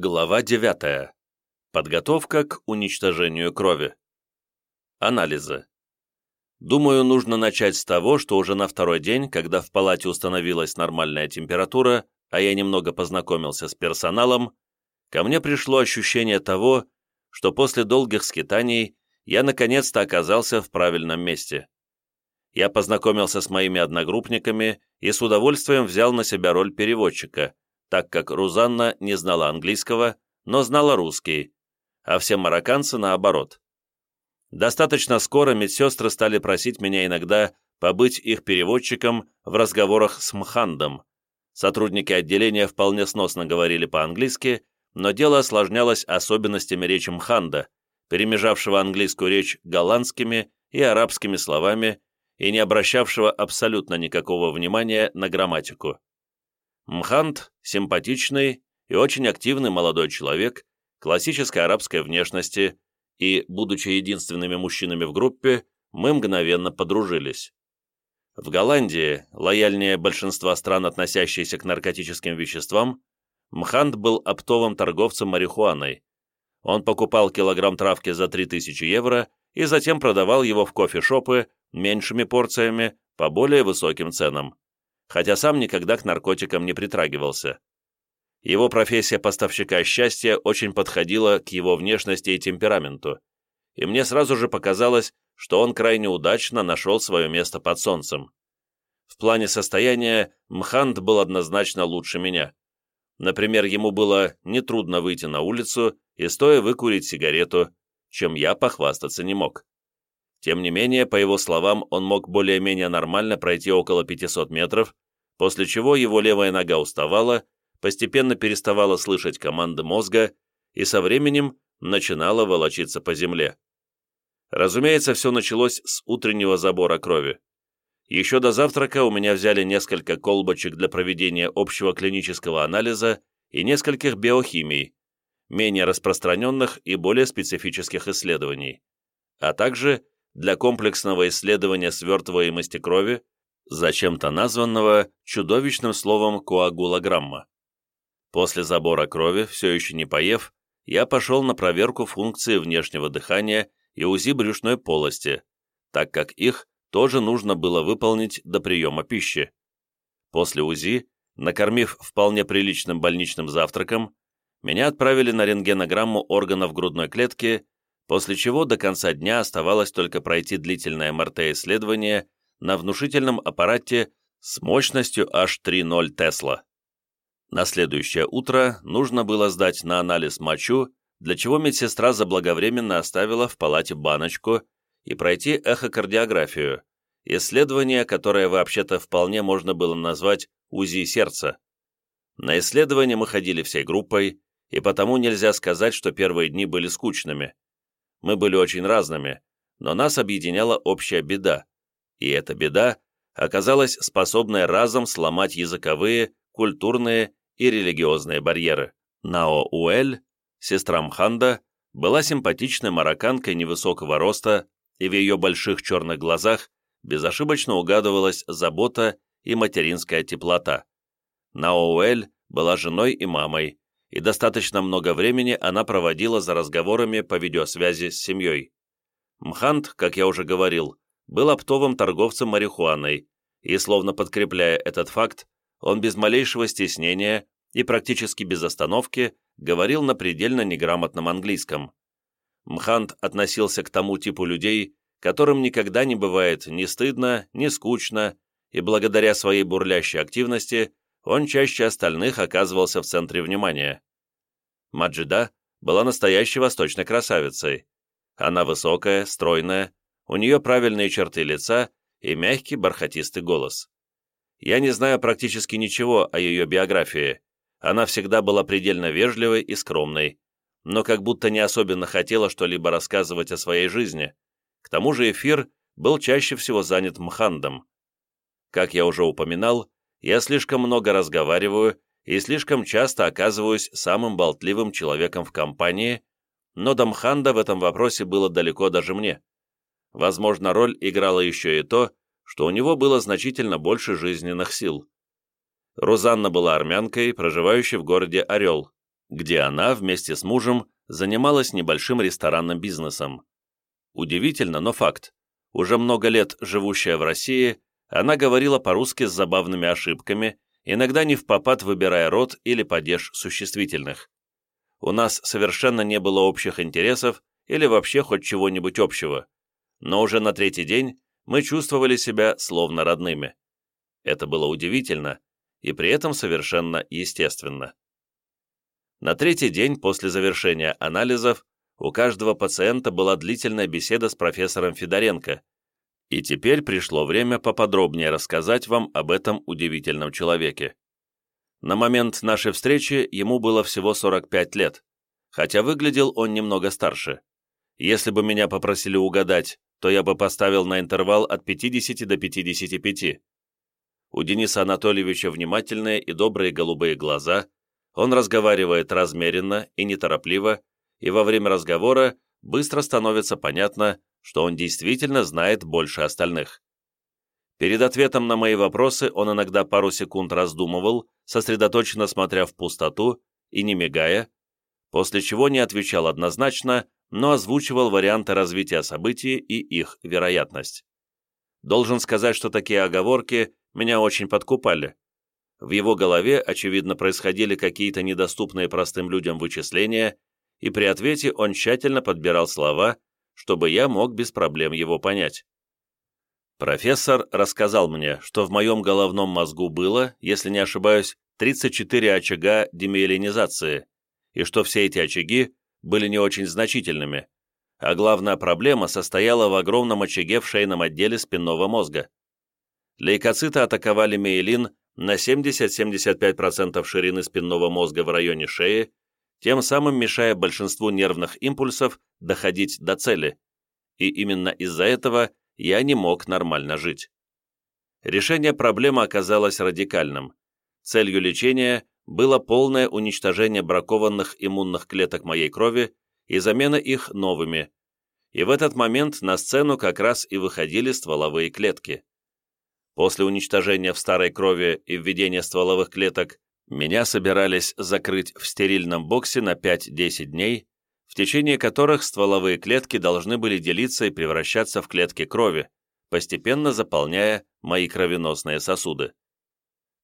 Глава 9. Подготовка к уничтожению крови. Анализы. Думаю, нужно начать с того, что уже на второй день, когда в палате установилась нормальная температура, а я немного познакомился с персоналом, ко мне пришло ощущение того, что после долгих скитаний я наконец-то оказался в правильном месте. Я познакомился с моими одногруппниками и с удовольствием взял на себя роль переводчика – так как Рузанна не знала английского, но знала русский, а все марокканцы наоборот. Достаточно скоро медсестры стали просить меня иногда побыть их переводчиком в разговорах с Мхандом. Сотрудники отделения вполне сносно говорили по-английски, но дело осложнялось особенностями речи Мханда, перемежавшего английскую речь голландскими и арабскими словами и не обращавшего абсолютно никакого внимания на грамматику. Мхант – симпатичный и очень активный молодой человек, классической арабской внешности, и, будучи единственными мужчинами в группе, мы мгновенно подружились. В Голландии, лояльнее большинства стран, относящихся к наркотическим веществам, Мхант был оптовым торговцем марихуаной. Он покупал килограмм травки за 3000 евро и затем продавал его в кофешопы меньшими порциями по более высоким ценам хотя сам никогда к наркотикам не притрагивался. Его профессия поставщика счастья очень подходила к его внешности и темпераменту, и мне сразу же показалось, что он крайне удачно нашел свое место под солнцем. В плане состояния Мхант был однозначно лучше меня. Например, ему было нетрудно выйти на улицу и стоя выкурить сигарету, чем я похвастаться не мог. Тем не менее, по его словам, он мог более-менее нормально пройти около 500 метров, после чего его левая нога уставала, постепенно переставала слышать команды мозга и со временем начинала волочиться по земле. Разумеется, все началось с утреннего забора крови. Еще до завтрака у меня взяли несколько колбочек для проведения общего клинического анализа и нескольких биохимий, менее распространенных и более специфических исследований, а также для комплексного исследования свертываемости крови, зачем-то названного чудовищным словом коагулограмма. После забора крови, все еще не поев, я пошел на проверку функции внешнего дыхания и УЗИ брюшной полости, так как их тоже нужно было выполнить до приема пищи. После УЗИ, накормив вполне приличным больничным завтраком, меня отправили на рентгенограмму органов грудной клетки после чего до конца дня оставалось только пройти длительное МРТ-исследование на внушительном аппарате с мощностью аж 3,0 Тесла. На следующее утро нужно было сдать на анализ мочу, для чего медсестра заблаговременно оставила в палате баночку и пройти эхокардиографию, исследование, которое вообще-то вполне можно было назвать УЗИ сердца. На исследование мы ходили всей группой, и потому нельзя сказать, что первые дни были скучными. Мы были очень разными, но нас объединяла общая беда, и эта беда оказалась способной разом сломать языковые, культурные и религиозные барьеры. Нао Уэль, сестра Мханда, была симпатичной марокканкой невысокого роста, и в ее больших черных глазах безошибочно угадывалась забота и материнская теплота. Нао Уэль была женой и мамой, и достаточно много времени она проводила за разговорами по видеосвязи с семьей. Мхант, как я уже говорил, был оптовым торговцем марихуаной, и, словно подкрепляя этот факт, он без малейшего стеснения и практически без остановки говорил на предельно неграмотном английском. Мхант относился к тому типу людей, которым никогда не бывает ни стыдно, ни скучно, и благодаря своей бурлящей активности он чаще остальных оказывался в центре внимания. Маджида была настоящей восточной красавицей. Она высокая, стройная, у нее правильные черты лица и мягкий бархатистый голос. Я не знаю практически ничего о ее биографии. Она всегда была предельно вежливой и скромной, но как будто не особенно хотела что-либо рассказывать о своей жизни. К тому же эфир был чаще всего занят Мхандом. Как я уже упоминал, я слишком много разговариваю и слишком часто оказываюсь самым болтливым человеком в компании, но Дамханда в этом вопросе было далеко даже мне. Возможно, роль играла еще и то, что у него было значительно больше жизненных сил. Рузанна была армянкой, проживающей в городе Орел. где она вместе с мужем занималась небольшим ресторанным бизнесом. Удивительно, но факт. Уже много лет живущая в России, она говорила по-русски с забавными ошибками, иногда не в попад выбирая род или падеж существительных. У нас совершенно не было общих интересов или вообще хоть чего-нибудь общего, но уже на третий день мы чувствовали себя словно родными. Это было удивительно и при этом совершенно естественно. На третий день после завершения анализов у каждого пациента была длительная беседа с профессором Федоренко, и теперь пришло время поподробнее рассказать вам об этом удивительном человеке. На момент нашей встречи ему было всего 45 лет, хотя выглядел он немного старше. Если бы меня попросили угадать, то я бы поставил на интервал от 50 до 55. У Дениса Анатольевича внимательные и добрые голубые глаза, он разговаривает размеренно и неторопливо, и во время разговора быстро становится понятно, что он действительно знает больше остальных. Перед ответом на мои вопросы он иногда пару секунд раздумывал, сосредоточенно смотря в пустоту и не мигая, после чего не отвечал однозначно, но озвучивал варианты развития событий и их вероятность. Должен сказать, что такие оговорки меня очень подкупали. В его голове, очевидно, происходили какие-то недоступные простым людям вычисления, и при ответе он тщательно подбирал слова, чтобы я мог без проблем его понять. Профессор рассказал мне, что в моем головном мозгу было, если не ошибаюсь, 34 очага демиелинизации, и что все эти очаги были не очень значительными, а главная проблема состояла в огромном очаге в шейном отделе спинного мозга. Лейкоциты атаковали миелин на 70-75% ширины спинного мозга в районе шеи, тем самым мешая большинству нервных импульсов доходить до цели, и именно из-за этого я не мог нормально жить. Решение проблемы оказалось радикальным. Целью лечения было полное уничтожение бракованных иммунных клеток моей крови и замена их новыми, и в этот момент на сцену как раз и выходили стволовые клетки. После уничтожения в старой крови и введения стволовых клеток меня собирались закрыть в стерильном боксе на 5-10 дней, в течение которых стволовые клетки должны были делиться и превращаться в клетки крови, постепенно заполняя мои кровеносные сосуды.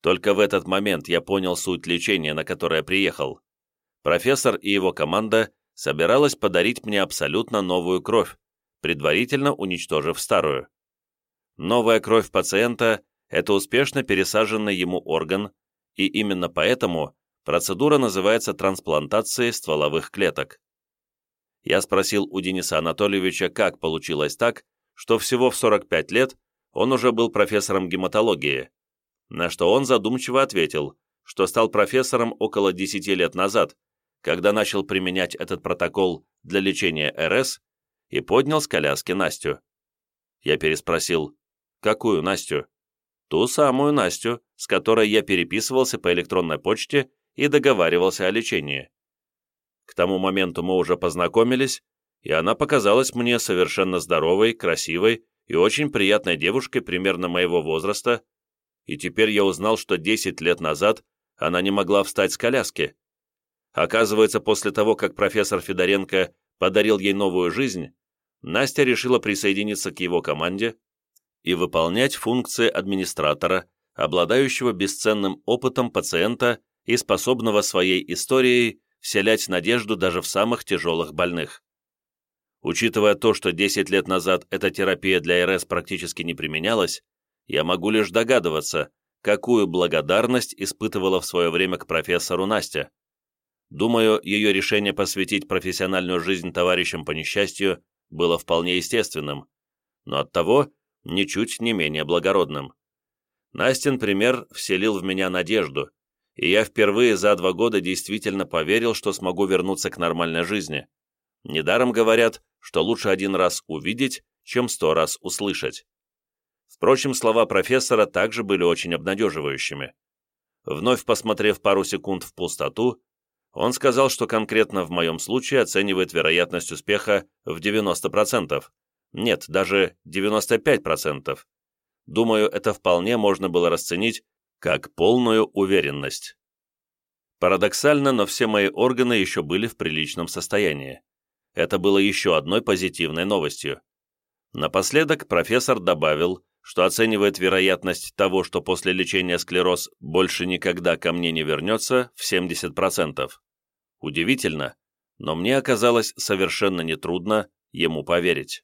Только в этот момент я понял суть лечения, на которое приехал. Профессор и его команда собиралась подарить мне абсолютно новую кровь, предварительно уничтожив старую. Новая кровь пациента – это успешно пересаженный ему орган, и именно поэтому процедура называется трансплантацией стволовых клеток. Я спросил у Дениса Анатольевича, как получилось так, что всего в 45 лет он уже был профессором гематологии, на что он задумчиво ответил, что стал профессором около 10 лет назад, когда начал применять этот протокол для лечения РС и поднял с коляски Настю. Я переспросил, какую Настю? Ту самую Настю, с которой я переписывался по электронной почте и договаривался о лечении. К тому моменту мы уже познакомились, и она показалась мне совершенно здоровой, красивой и очень приятной девушкой примерно моего возраста, и теперь я узнал, что 10 лет назад она не могла встать с коляски. Оказывается, после того, как профессор Федоренко подарил ей новую жизнь, Настя решила присоединиться к его команде и выполнять функции администратора, обладающего бесценным опытом пациента и способного своей историей вселять надежду даже в самых тяжелых больных. Учитывая то, что 10 лет назад эта терапия для РС практически не применялась, я могу лишь догадываться, какую благодарность испытывала в свое время к профессору Настя. Думаю, ее решение посвятить профессиональную жизнь товарищам по несчастью было вполне естественным, но оттого ничуть не менее благородным. Настин пример вселил в меня надежду, и я впервые за два года действительно поверил, что смогу вернуться к нормальной жизни. Недаром говорят, что лучше один раз увидеть, чем сто раз услышать. Впрочем, слова профессора также были очень обнадеживающими. Вновь посмотрев пару секунд в пустоту, он сказал, что конкретно в моем случае оценивает вероятность успеха в 90%. Нет, даже 95%. Думаю, это вполне можно было расценить как полную уверенность. Парадоксально, но все мои органы еще были в приличном состоянии. Это было еще одной позитивной новостью. Напоследок профессор добавил, что оценивает вероятность того, что после лечения склероз больше никогда ко мне не вернется, в 70%. Удивительно, но мне оказалось совершенно нетрудно ему поверить.